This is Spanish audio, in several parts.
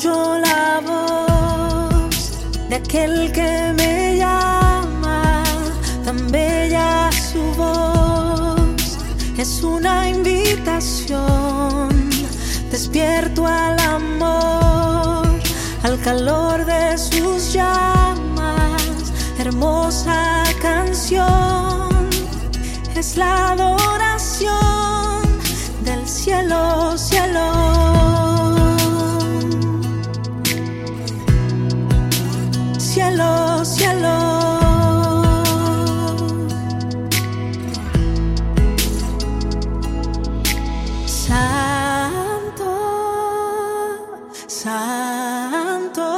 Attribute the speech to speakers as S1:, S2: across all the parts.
S1: escucho la voz de aquel que me llama, tan bella su voz, es una invitación, despierto al amor, al calor de sus llamas, hermosa canción, es la adoración del cielo. Cielo, cielo. Santo, santo,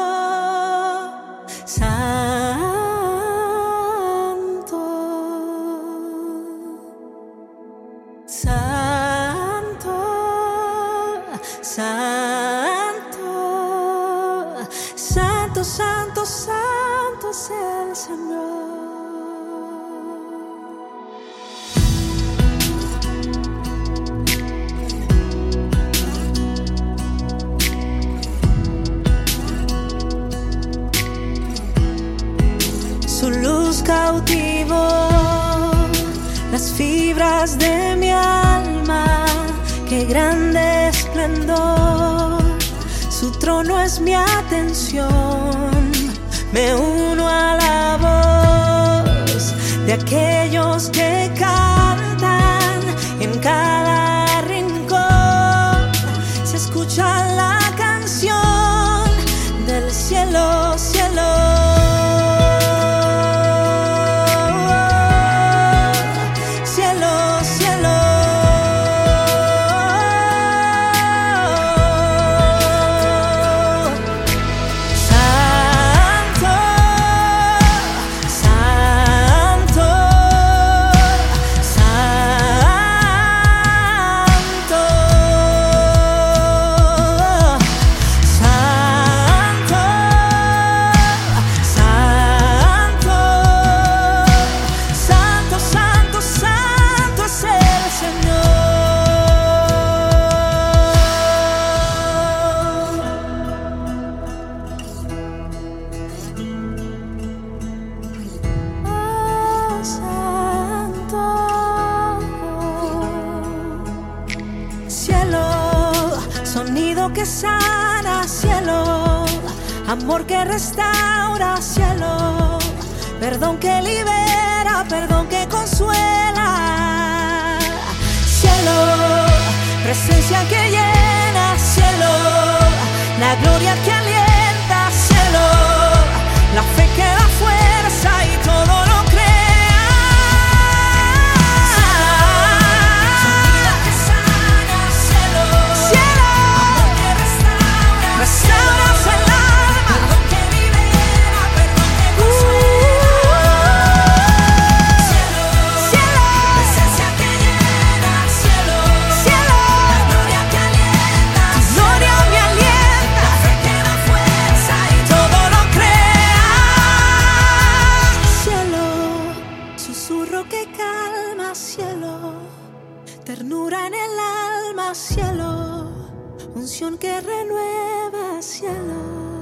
S1: de mi alma, qué grande esplendor. Su trono es mi atención, me de aquellos que cantan en cada rincón. Se escucha la que sana, cielo, amor que restaura, cielo, perdón que libera, perdón que consuela, Ternura en el alma, cielo, unción que renueva, cielo.